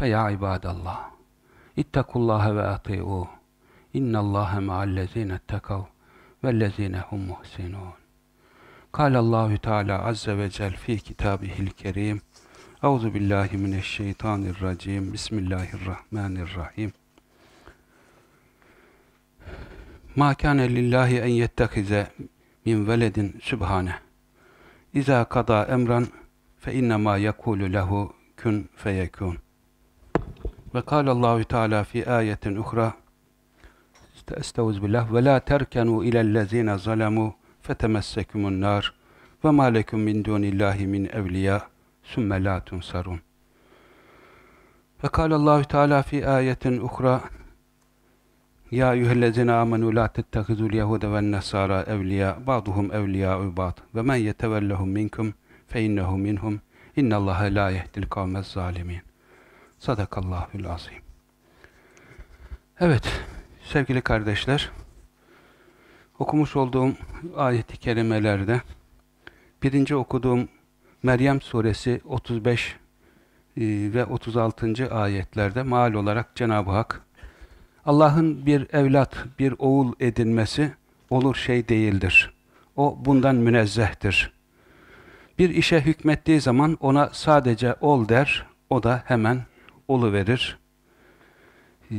ba'd. Feya ibadallah. İttekullaha ve ati'uh. İnnallâhe ma'allezîne ettekav vellezîne hum muhsinûn. Kâlellâhu Teala azze ve cel fî kitâbihil kerîm. Euzu billahi mineşşeytanirracim. Bismillahirrahmanirrahim. Ma kana lillahi en yettehize min veledin sübhane. İza kada emran fe inne ma yekulu lehu kun feyekun. وقال الله تعالى في آية أخرى أستعوذ بالله ولا تركنوا إلى الذين ظلموا فتمسكم النار وما لكم من دون الله من أولياء ثم لا تنصرون. وقال الله تعالى في آية أخرى يا أيها الذين آمنوا لا تتخذوا اليهود والنصارى أولياء بعضهم أولياء بعض ومن يتولهم منكم فإنه منهم إن الله لا يهدي القوم الظالمين. Sadakallahül azim. Evet, sevgili kardeşler, okumuş olduğum ayet-i kerimelerde birinci okuduğum Meryem suresi 35 e, ve 36. ayetlerde maal olarak Cenab-ı Hak Allah'ın bir evlat, bir oğul edinmesi olur şey değildir. O bundan münezzehtir. Bir işe hükmettiği zaman ona sadece ol der, o da hemen olu verir. Ee,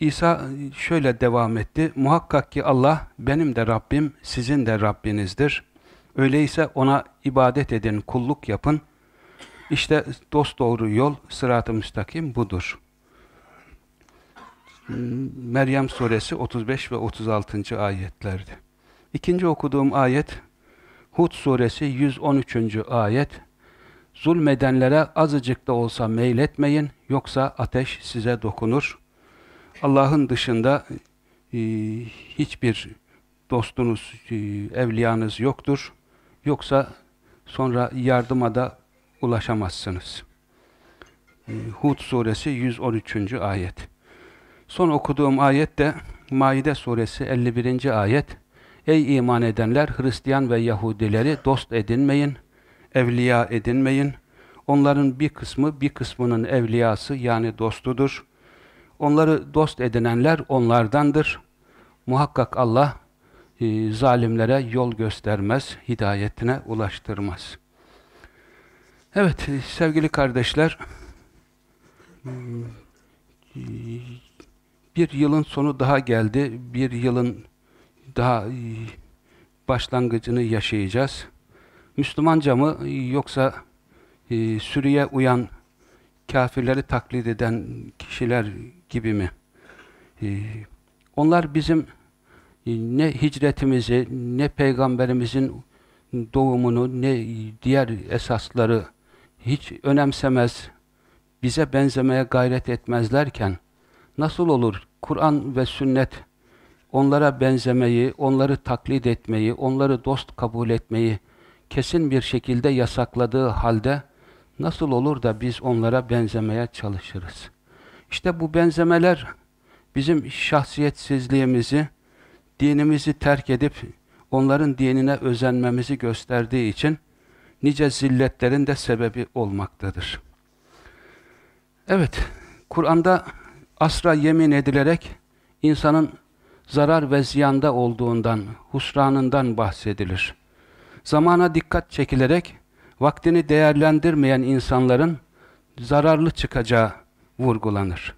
İsa şöyle devam etti. Muhakkak ki Allah benim de Rabbim, sizin de Rabbinizdir. Öyleyse ona ibadet edin, kulluk yapın. İşte dost doğru yol, sırat-ı müstakim budur. Meryem suresi 35 ve 36. ayetlerdi. İkinci okuduğum ayet Hud suresi 113. ayet Zulmedenlere azıcık da olsa meyletmeyin yoksa ateş size dokunur. Allah'ın dışında e, hiçbir dostunuz, e, evliyanız yoktur. Yoksa sonra yardıma da ulaşamazsınız. E, Hud suresi 113. ayet. Son okuduğum ayet de Maide suresi 51. ayet. Ey iman edenler Hristiyan ve Yahudileri dost edinmeyin, evliya edinmeyin. Onların bir kısmı bir kısmının evliyası yani dostudur. Onları dost edinenler onlardandır. Muhakkak Allah e, zalimlere yol göstermez, hidayetine ulaştırmaz. Evet sevgili kardeşler, bir yılın sonu daha geldi. Bir yılın daha e, başlangıcını yaşayacağız. Müslümanca mı yoksa e, sürüye uyan kafirleri taklit eden kişiler gibi mi? E, onlar bizim e, ne hicretimizi, ne peygamberimizin doğumunu, ne diğer esasları hiç önemsemez, bize benzemeye gayret etmezlerken, nasıl olur Kur'an ve sünnet onlara benzemeyi, onları taklit etmeyi, onları dost kabul etmeyi kesin bir şekilde yasakladığı halde nasıl olur da biz onlara benzemeye çalışırız? İşte bu benzemeler bizim şahsiyetsizliğimizi, dinimizi terk edip onların dinine özenmemizi gösterdiği için nice zilletlerin de sebebi olmaktadır. Evet, Kur'an'da asra yemin edilerek insanın zarar ve ziyanda olduğundan, husranından bahsedilir. Zamana dikkat çekilerek vaktini değerlendirmeyen insanların zararlı çıkacağı vurgulanır.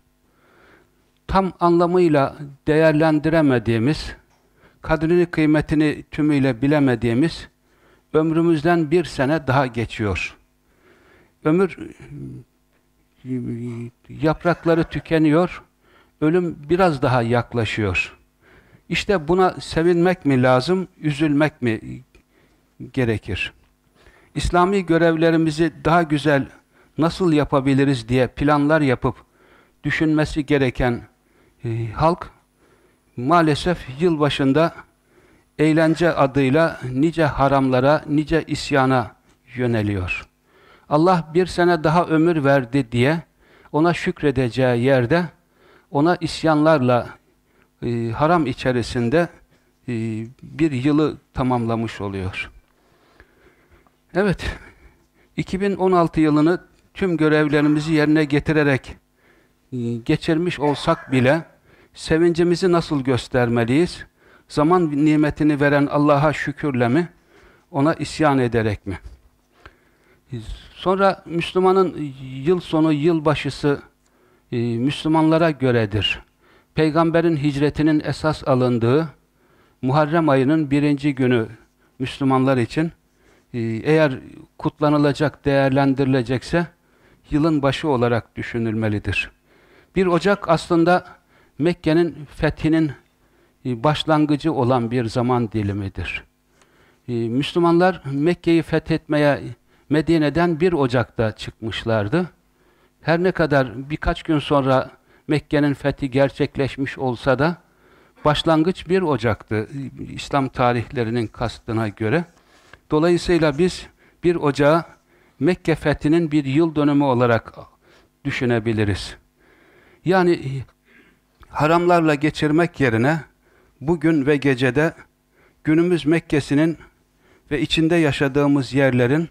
Tam anlamıyla değerlendiremediğimiz, kadrini kıymetini tümüyle bilemediğimiz ömrümüzden bir sene daha geçiyor. Ömür yaprakları tükeniyor, ölüm biraz daha yaklaşıyor. İşte buna sevinmek mi lazım, üzülmek mi gerekir? İslami görevlerimizi daha güzel nasıl yapabiliriz diye planlar yapıp düşünmesi gereken e, halk maalesef yılbaşında eğlence adıyla nice haramlara, nice isyana yöneliyor. Allah bir sene daha ömür verdi diye ona şükredeceği yerde ona isyanlarla e, haram içerisinde e, bir yılı tamamlamış oluyor. Evet, 2016 yılını tüm görevlerimizi yerine getirerek e, geçirmiş olsak bile sevincimizi nasıl göstermeliyiz? Zaman nimetini veren Allah'a şükürle mi? Ona isyan ederek mi? Sonra Müslümanın yıl sonu, yıl başısı e, Müslümanlara göredir. Peygamberin hicretinin esas alındığı Muharrem ayının birinci günü Müslümanlar için eğer kutlanılacak, değerlendirilecekse yılın başı olarak düşünülmelidir. Bir Ocak aslında Mekke'nin fethinin e, başlangıcı olan bir zaman dilimidir. E, Müslümanlar Mekke'yi fethetmeye Medine'den 1 Ocak'ta çıkmışlardı. Her ne kadar birkaç gün sonra Mekke'nin fethi gerçekleşmiş olsa da başlangıç 1 Ocak'tı İslam tarihlerinin kastına göre. Dolayısıyla biz 1 Ocağı Mekke fethinin bir yıl dönümü olarak düşünebiliriz. Yani haramlarla geçirmek yerine bugün ve gecede günümüz Mekke'sinin ve içinde yaşadığımız yerlerin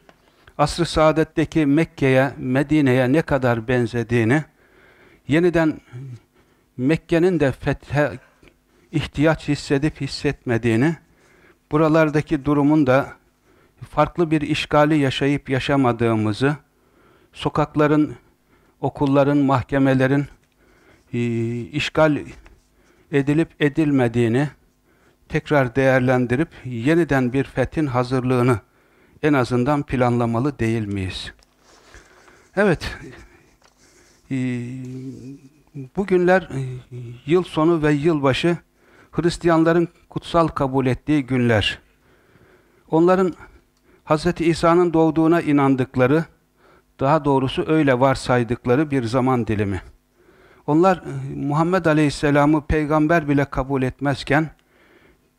asr-ı saadetteki Mekke'ye, Medine'ye ne kadar benzediğini, yeniden Mekke'nin de fethe ihtiyaç hissedip hissetmediğini, buralardaki durumun da farklı bir işgali yaşayıp yaşamadığımızı, sokakların, okulların, mahkemelerin e, işgal edilip edilmediğini tekrar değerlendirip yeniden bir fethin hazırlığını en azından planlamalı değil miyiz? Evet, e, bugünler e, yıl sonu ve yılbaşı Hristiyanların kutsal kabul ettiği günler. Onların Hz. İsa'nın doğduğuna inandıkları, daha doğrusu öyle varsaydıkları bir zaman dilimi. Onlar e, Muhammed Aleyhisselam'ı peygamber bile kabul etmezken,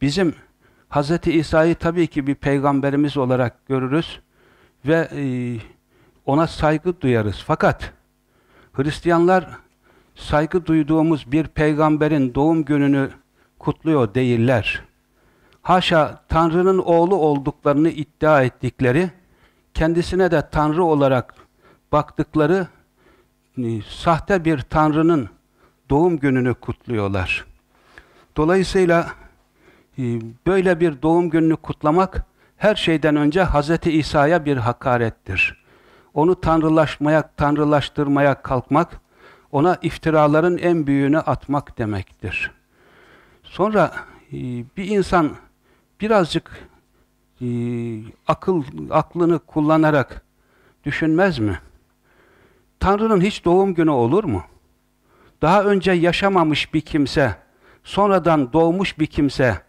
bizim Hz. İsa'yı tabii ki bir peygamberimiz olarak görürüz ve e, ona saygı duyarız. Fakat Hristiyanlar saygı duyduğumuz bir peygamberin doğum gününü kutluyor değiller. Haşa Tanrı'nın oğlu olduklarını iddia ettikleri, kendisine de Tanrı olarak baktıkları e, sahte bir Tanrı'nın doğum gününü kutluyorlar. Dolayısıyla e, böyle bir doğum gününü kutlamak her şeyden önce Hz. İsa'ya bir hakarettir. Onu tanrılaşmaya, tanrılaştırmaya kalkmak, ona iftiraların en büyüğünü atmak demektir. Sonra e, bir insan birazcık e, akıl aklını kullanarak düşünmez mi? Tanrı'nın hiç doğum günü olur mu? Daha önce yaşamamış bir kimse, sonradan doğmuş bir kimse,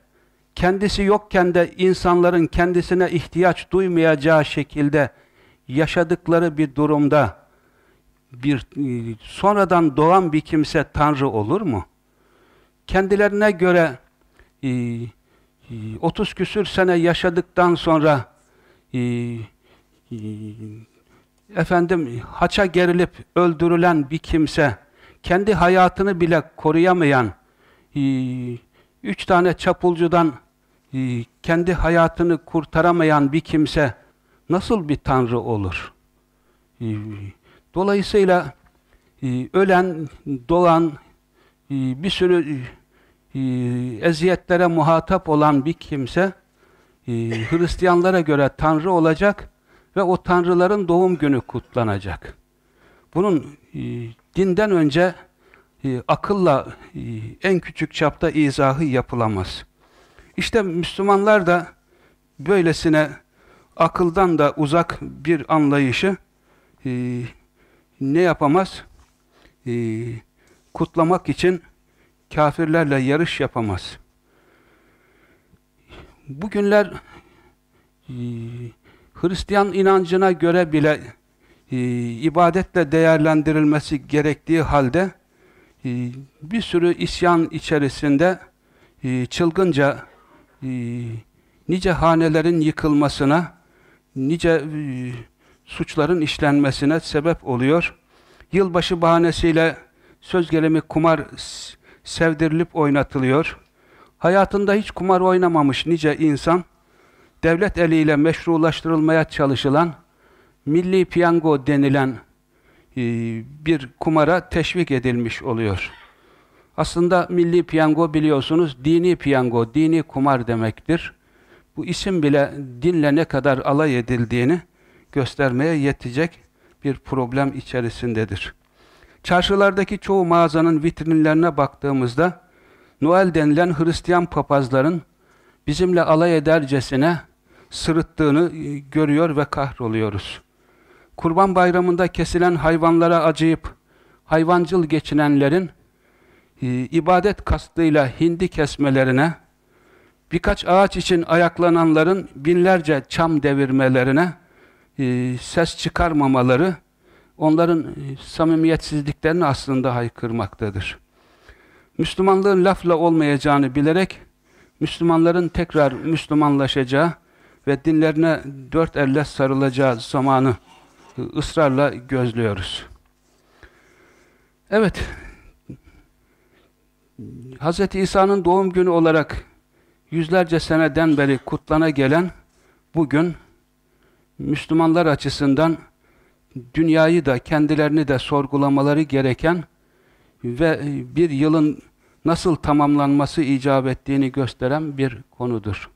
kendisi yokken de insanların kendisine ihtiyaç duymayacağı şekilde yaşadıkları bir durumda bir e, sonradan doğan bir kimse Tanrı olur mu? Kendilerine göre 30 e, e, küsür sene yaşadıktan sonra efendim haça gerilip öldürülen bir kimse kendi hayatını bile koruyamayan üç tane çapulcudan kendi hayatını kurtaramayan bir kimse nasıl bir tanrı olur? Dolayısıyla ölen, doğan, bir sürü eziyetlere muhatap olan bir kimse Hristiyanlara göre tanrı olacak ve o tanrıların doğum günü kutlanacak. Bunun dinden önce akılla en küçük çapta izahı yapılamaz. İşte Müslümanlar da böylesine akıldan da uzak bir anlayışı ne yapamaz? Kutlamak için kafirlerle yarış yapamaz. Bugünler e, Hristiyan inancına göre bile e, ibadetle değerlendirilmesi gerektiği halde e, bir sürü isyan içerisinde çılgınca nice hanelerin yıkılmasına, nice suçların işlenmesine sebep oluyor. Yılbaşı bahanesiyle söz gelimi kumar sevdirilip oynatılıyor. Hayatında hiç kumar oynamamış nice insan, devlet eliyle meşrulaştırılmaya çalışılan milli piyango denilen e, bir kumara teşvik edilmiş oluyor. Aslında milli piyango biliyorsunuz dini piyango, dini kumar demektir. Bu isim bile dinle ne kadar alay edildiğini göstermeye yetecek bir problem içerisindedir. Çarşılardaki çoğu mağazanın vitrinlerine baktığımızda Noel denilen Hristiyan papazların bizimle alay edercesine sırıttığını e, görüyor ve kahroluyoruz. Kurban bayramında kesilen hayvanlara acıyıp hayvancıl geçinenlerin e, ibadet kastıyla hindi kesmelerine, birkaç ağaç için ayaklananların binlerce çam devirmelerine e, ses çıkarmamaları, onların e, samimiyetsizliklerini aslında haykırmaktadır. Müslümanlığın lafla olmayacağını bilerek, Müslümanların tekrar Müslümanlaşacağı ve dinlerine dört elle sarılacağı zamanı e, ısrarla gözlüyoruz. Evet, Hz. İsa'nın doğum günü olarak yüzlerce seneden beri kutlana gelen bugün Müslümanlar açısından dünyayı da kendilerini de sorgulamaları gereken ve bir yılın nasıl tamamlanması icap ettiğini gösteren bir konudur.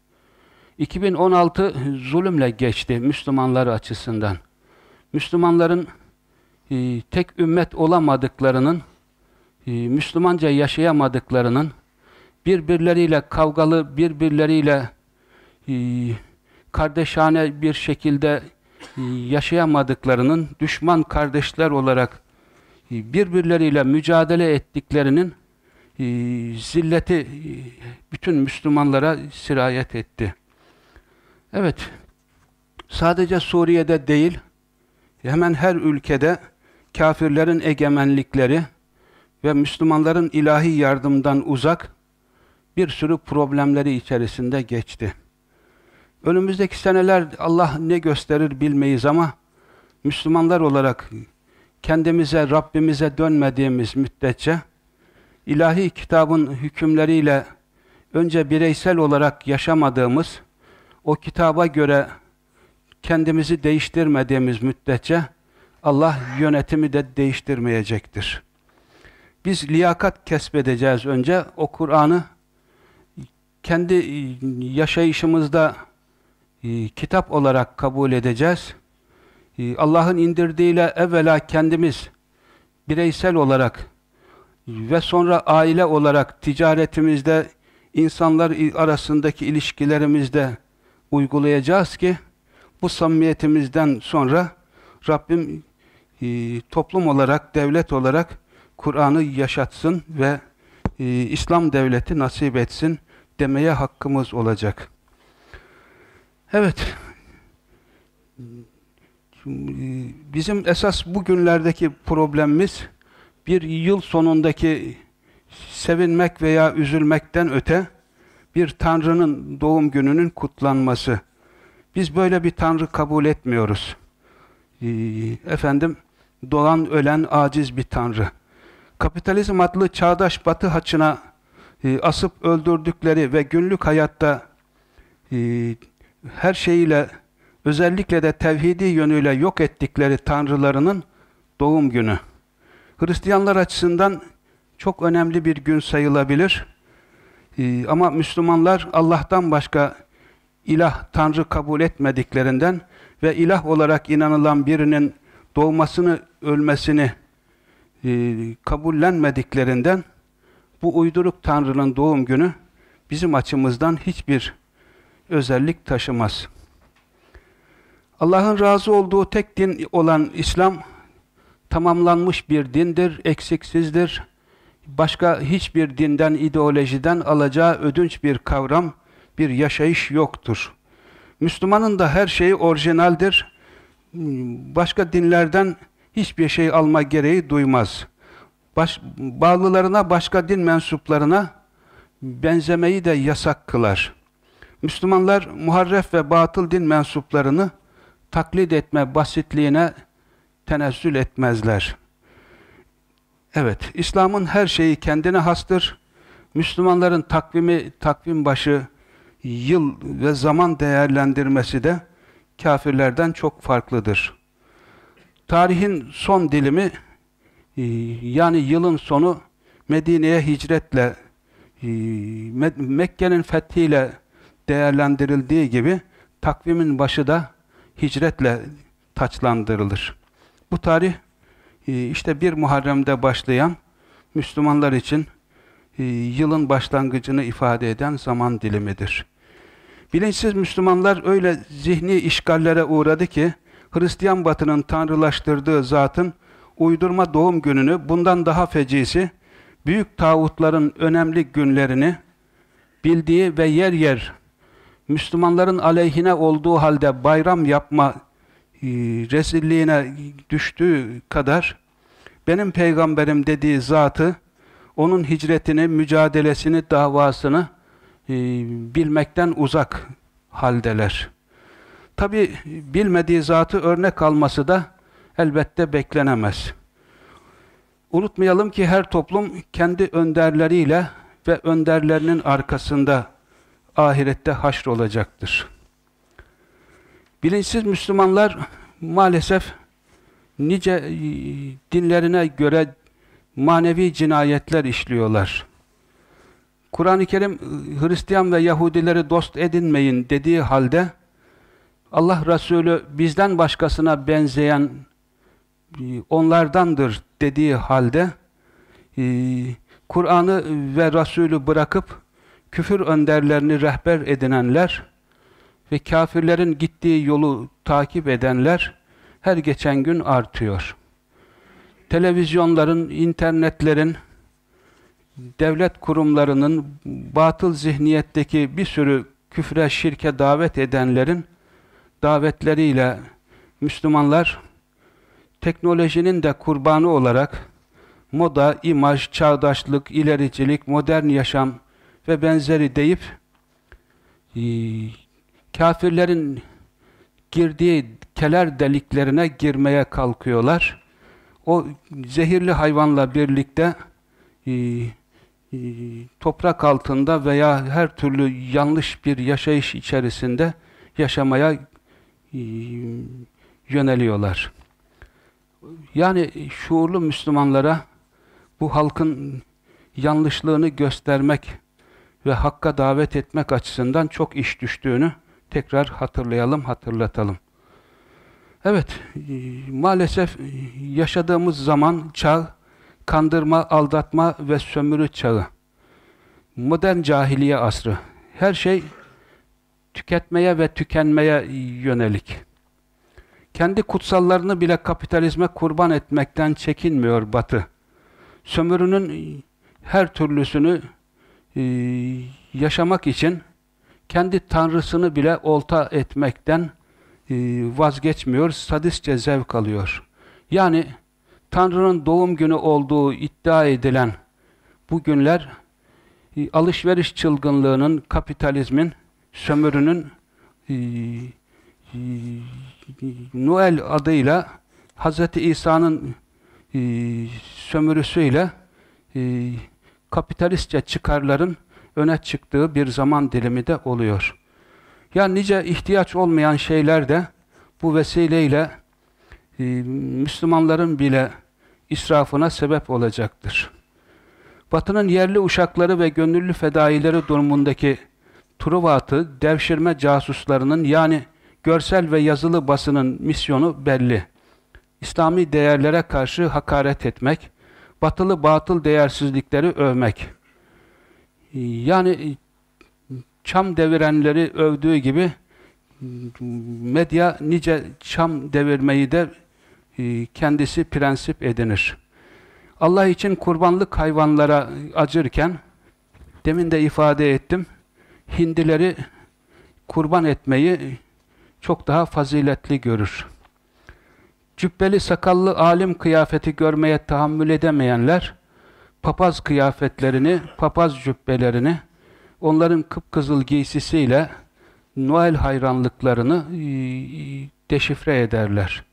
2016 zulümle geçti Müslümanlar açısından. Müslümanların e, tek ümmet olamadıklarının, e, Müslümanca yaşayamadıklarının, birbirleriyle kavgalı, birbirleriyle e, kardeşane bir şekilde e, yaşayamadıklarının, düşman kardeşler olarak e, birbirleriyle mücadele ettiklerinin e, zilleti bütün Müslümanlara sirayet etti. Evet, sadece Suriye'de değil, hemen her ülkede kafirlerin egemenlikleri ve Müslümanların ilahi yardımdan uzak bir sürü problemleri içerisinde geçti. Önümüzdeki seneler Allah ne gösterir bilmeyiz ama Müslümanlar olarak kendimize, Rabbimize dönmediğimiz müddetçe ilahi kitabın hükümleriyle önce bireysel olarak yaşamadığımız, o kitaba göre kendimizi değiştirmediğimiz müddetçe Allah yönetimi de değiştirmeyecektir. Biz liyakat kesbedeceğiz önce. O Kur'an'ı kendi yaşayışımızda e, kitap olarak kabul edeceğiz. E, Allah'ın indirdiğiyle evvela kendimiz bireysel olarak ve sonra aile olarak ticaretimizde, insanlar arasındaki ilişkilerimizde uygulayacağız ki bu samimiyetimizden sonra Rabbim e, toplum olarak, devlet olarak Kur'an'ı yaşatsın ve e, İslam devleti nasip etsin demeye hakkımız olacak. Evet. Bizim esas bugünlerdeki problemimiz bir yıl sonundaki sevinmek veya üzülmekten öte bir Tanrı'nın doğum gününün kutlanması. Biz böyle bir Tanrı kabul etmiyoruz. Ee, efendim, doğan, ölen, aciz bir Tanrı. Kapitalizm adlı çağdaş batı haçına e, asıp öldürdükleri ve günlük hayatta e, her şeyiyle özellikle de tevhidi yönüyle yok ettikleri tanrılarının doğum günü. Hristiyanlar açısından çok önemli bir gün sayılabilir. Ee, ama Müslümanlar Allah'tan başka ilah, tanrı kabul etmediklerinden ve ilah olarak inanılan birinin doğmasını, ölmesini e, kabullenmediklerinden bu uyduruk tanrının doğum günü bizim açımızdan hiçbir özellik taşımaz. Allah'ın razı olduğu tek din olan İslam tamamlanmış bir dindir, eksiksizdir. Başka hiçbir dinden, ideolojiden alacağı ödünç bir kavram, bir yaşayış yoktur. Müslümanın da her şeyi orijinaldir. Başka dinlerden hiçbir şey alma gereği duymaz. baş, bağlılarına başka din mensuplarına benzemeyi de yasak kılar. Müslümanlar muharref ve batıl din mensuplarını taklit etme basitliğine tenezzül etmezler. Evet, İslam'ın her şeyi kendine hastır. Müslümanların takvimi, takvim başı, yıl ve zaman değerlendirmesi de kafirlerden çok farklıdır. Tarihin son dilimi e, yani yılın sonu Medine'ye hicretle e, Mekke'nin fethiyle değerlendirildiği gibi takvimin başı da hicretle taçlandırılır. Bu tarih e, işte bir Muharrem'de başlayan Müslümanlar için yılın başlangıcını ifade eden zaman dilimidir. Bilinçsiz Müslümanlar öyle zihni işgallere uğradı ki Hristiyan batının tanrılaştırdığı zatın uydurma doğum gününü bundan daha fecisi büyük tağutların önemli günlerini bildiği ve yer yer Müslümanların aleyhine olduğu halde bayram yapma e, rezilliğine düştüğü kadar benim peygamberim dediği zatı onun hicretini, mücadelesini, davasını e, bilmekten uzak haldeler. Tabi bilmediği zatı örnek alması da elbette beklenemez. Unutmayalım ki her toplum kendi önderleriyle ve önderlerinin arkasında ahirette haşr olacaktır. Bilinçsiz Müslümanlar maalesef nice e, dinlerine göre manevi cinayetler işliyorlar. Kur'an-ı Kerim Hristiyan ve Yahudileri dost edinmeyin dediği halde Allah Resulü bizden başkasına benzeyen e, onlardandır dediği halde e, Kur'an'ı ve Resulü bırakıp küfür önderlerini rehber edinenler ve kafirlerin gittiği yolu takip edenler her geçen gün artıyor. Televizyonların, internetlerin, devlet kurumlarının batıl zihniyetteki bir sürü küfre, şirke davet edenlerin davetleriyle Müslümanlar teknolojinin de kurbanı olarak moda, imaj, çağdaşlık, ilericilik, modern yaşam ve benzeri deyip e, kafirlerin girdiği keler deliklerine girmeye kalkıyorlar. O zehirli hayvanla birlikte e, e, toprak altında veya her türlü yanlış bir yaşayış içerisinde yaşamaya yöneliyorlar. Yani şuurlu Müslümanlara bu halkın yanlışlığını göstermek ve hakka davet etmek açısından çok iş düştüğünü tekrar hatırlayalım, hatırlatalım. Evet, maalesef yaşadığımız zaman çağ, kandırma, aldatma ve sömürü çağı. Modern cahiliye asrı. Her şey tüketmeye ve tükenmeye yönelik. Kendi kutsallarını bile kapitalizme kurban etmekten çekinmiyor Batı. Sömürünün her türlüsünü yaşamak için kendi tanrısını bile olta etmekten e, vazgeçmiyor, sadistçe zevk alıyor. Yani Tanrı'nın doğum günü olduğu iddia edilen bu günler e, alışveriş çılgınlığının, kapitalizmin, sömürünün e, e, Noel adıyla Hz. İsa'nın e, sömürüsüyle e, kapitalistçe çıkarların öne çıktığı bir zaman dilimi de oluyor. Ya nice ihtiyaç olmayan şeyler de bu vesileyle e, Müslümanların bile israfına sebep olacaktır. Batı'nın yerli uşakları ve gönüllü fedaileri durumundaki Truvat'ı devşirme casuslarının yani görsel ve yazılı basının misyonu belli. İslami değerlere karşı hakaret etmek, batılı batıl değersizlikleri övmek. Yani çam devirenleri övdüğü gibi medya nice çam devirmeyi de e, kendisi prensip edinir. Allah için kurbanlık hayvanlara acırken demin de ifade ettim hindileri kurban etmeyi çok daha faziletli görür. Cübbeli sakallı alim kıyafeti görmeye tahammül edemeyenler papaz kıyafetlerini, papaz cübbelerini, onların kıpkızıl giysisiyle Noel hayranlıklarını e, deşifre ederler.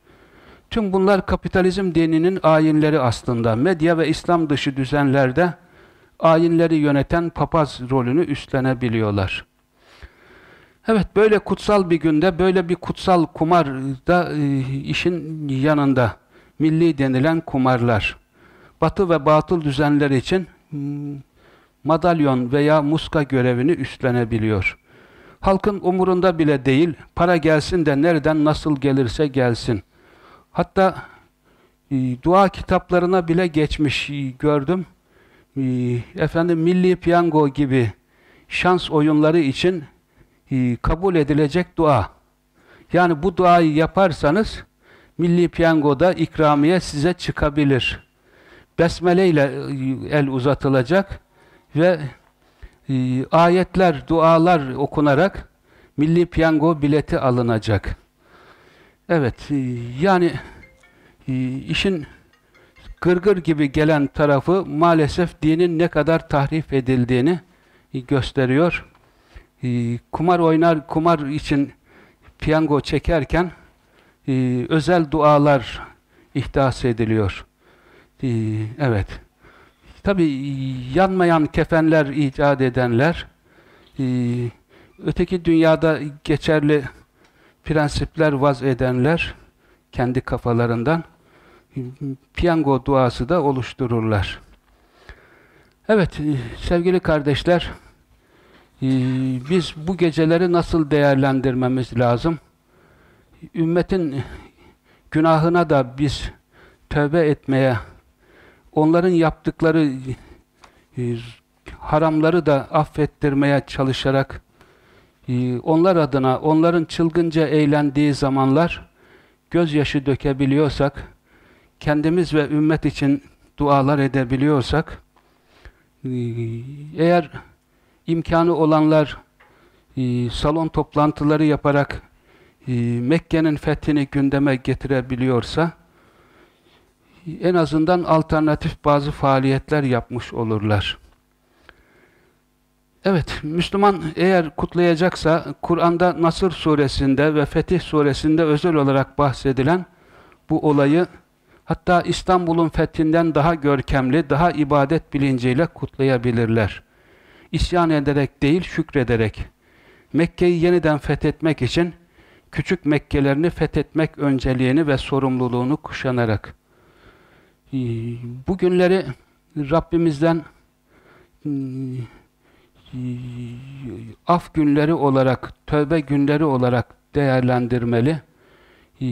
Tüm bunlar kapitalizm dininin ayinleri aslında. Medya ve İslam dışı düzenlerde ayinleri yöneten papaz rolünü üstlenebiliyorlar. Evet, böyle kutsal bir günde, böyle bir kutsal kumar da e, işin yanında milli denilen kumarlar. Batı ve batıl düzenler için madalyon veya muska görevini üstlenebiliyor. Halkın umurunda bile değil, para gelsin de nereden nasıl gelirse gelsin. Hatta e, dua kitaplarına bile geçmiş e, gördüm. E, efendim Milli Piyango gibi şans oyunları için kabul edilecek dua. Yani bu duayı yaparsanız Milli Piyango'da ikramiye size çıkabilir. Besmele ile e, el uzatılacak ve e, ayetler, dualar okunarak Milli Piyango bileti alınacak. Evet, e, yani e, işin gırgır gibi gelen tarafı maalesef dinin ne kadar tahrif edildiğini e, gösteriyor. E, kumar oynar, kumar için piyango çekerken e, özel dualar ihdas ediliyor. E, evet. Tabi yanmayan kefenler icat edenler, e, öteki dünyada geçerli prensipler vaz edenler kendi kafalarından piyango duası da oluştururlar. Evet sevgili kardeşler biz bu geceleri nasıl değerlendirmemiz lazım? Ümmetin günahına da biz tövbe etmeye onların yaptıkları haramları da affettirmeye çalışarak ee, onlar adına, onların çılgınca eğlendiği zamanlar gözyaşı dökebiliyorsak, kendimiz ve ümmet için dualar edebiliyorsak, ee, eğer imkanı olanlar ee, salon toplantıları yaparak Mekke'nin fethini gündeme getirebiliyorsa, en azından alternatif bazı faaliyetler yapmış olurlar. Evet, Müslüman eğer kutlayacaksa Kur'an'da Nasır suresinde ve Fetih suresinde özel olarak bahsedilen bu olayı hatta İstanbul'un fethinden daha görkemli, daha ibadet bilinciyle kutlayabilirler. İsyan ederek değil, şükrederek. Mekke'yi yeniden fethetmek için küçük Mekkelerini fethetmek önceliğini ve sorumluluğunu kuşanarak. Ee, bu günleri Rabbimizden hmm, af günleri olarak, tövbe günleri olarak değerlendirmeli. Ee,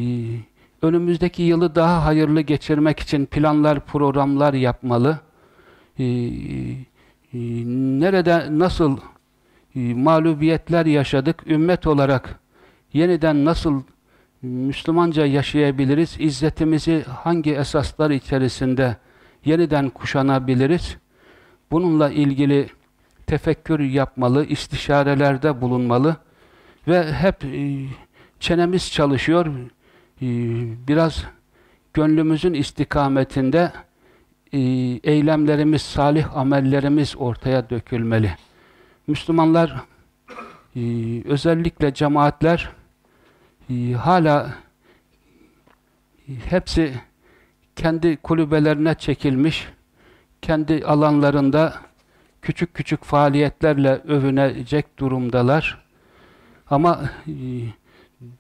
önümüzdeki yılı daha hayırlı geçirmek için planlar, programlar yapmalı. Ee, nerede, nasıl e, mağlubiyetler yaşadık, ümmet olarak yeniden nasıl Müslümanca yaşayabiliriz, İzzetimizi hangi esaslar içerisinde yeniden kuşanabiliriz? Bununla ilgili tefekkür yapmalı, istişarelerde bulunmalı ve hep e, çenemiz çalışıyor, e, biraz gönlümüzün istikametinde eylemlerimiz, salih amellerimiz ortaya dökülmeli. Müslümanlar, e, özellikle cemaatler, e, hala e, hepsi kendi kulübelerine çekilmiş, kendi alanlarında küçük küçük faaliyetlerle övünecek durumdalar. Ama e,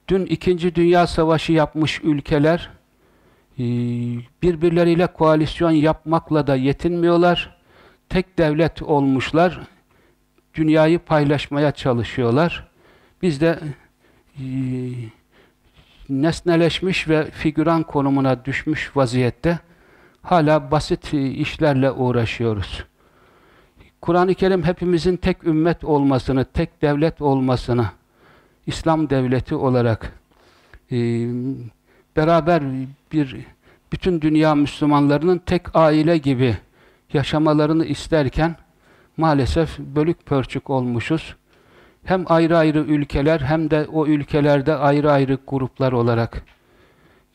dün İkinci Dünya Savaşı yapmış ülkeler e, birbirleriyle koalisyon yapmakla da yetinmiyorlar. Tek devlet olmuşlar. Dünyayı paylaşmaya çalışıyorlar. Biz de e, nesneleşmiş ve figüran konumuna düşmüş vaziyette hala basit işlerle uğraşıyoruz. Kur'an-ı Kerim hepimizin tek ümmet olmasını, tek devlet olmasını, İslam devleti olarak e, beraber bir bütün dünya Müslümanlarının tek aile gibi yaşamalarını isterken maalesef bölük pörçük olmuşuz. Hem ayrı ayrı ülkeler hem de o ülkelerde ayrı ayrı gruplar olarak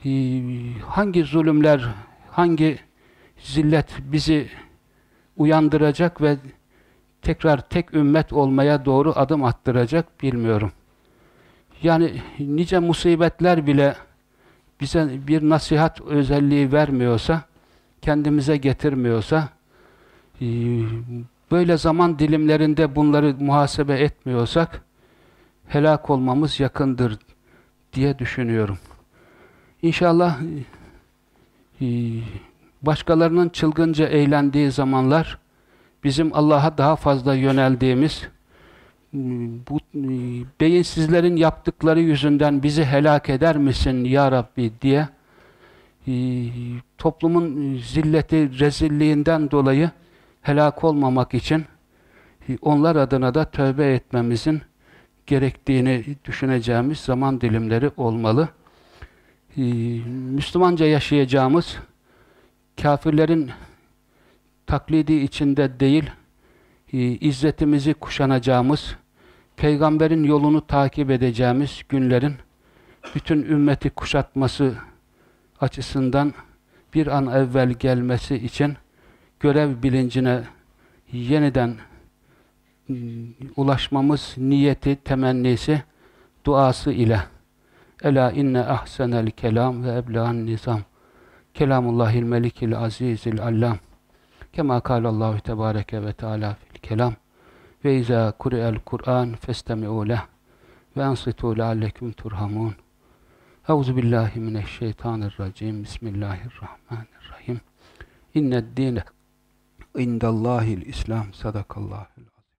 e, hangi zulümler, hangi zillet bizi uyandıracak ve tekrar tek ümmet olmaya doğru adım attıracak bilmiyorum. Yani nice musibetler bile bize bir nasihat özelliği vermiyorsa, kendimize getirmiyorsa, e, böyle zaman dilimlerinde bunları muhasebe etmiyorsak, helak olmamız yakındır diye düşünüyorum. İnşallah e, başkalarının çılgınca eğlendiği zamanlar, bizim Allah'a daha fazla yöneldiğimiz, bu beyinsizlerin yaptıkları yüzünden bizi helak eder misin ya Rabbi diye e, toplumun zilleti, rezilliğinden dolayı helak olmamak için e, onlar adına da tövbe etmemizin gerektiğini düşüneceğimiz zaman dilimleri olmalı. E, Müslümanca yaşayacağımız, kafirlerin taklidi içinde değil, izzetimizi kuşanacağımız, peygamberin yolunu takip edeceğimiz günlerin bütün ümmeti kuşatması açısından bir an evvel gelmesi için görev bilincine yeniden ulaşmamız niyeti, temennisi, duası ile Ela inne ahsenel kelam ve ebla'n nizam. Kelamullahil melikil azizil allam. Kema kâlallahu tebâreke ve teâlâ kelam ve izâ kure'el Kur'an festemi'û leh ve ansitû leallekum turhamun. Euzu billahi mineşşeytanirracim. Bismillahirrahmanirrahim. İnned dîne indallâhil İslam. Sadakallâhul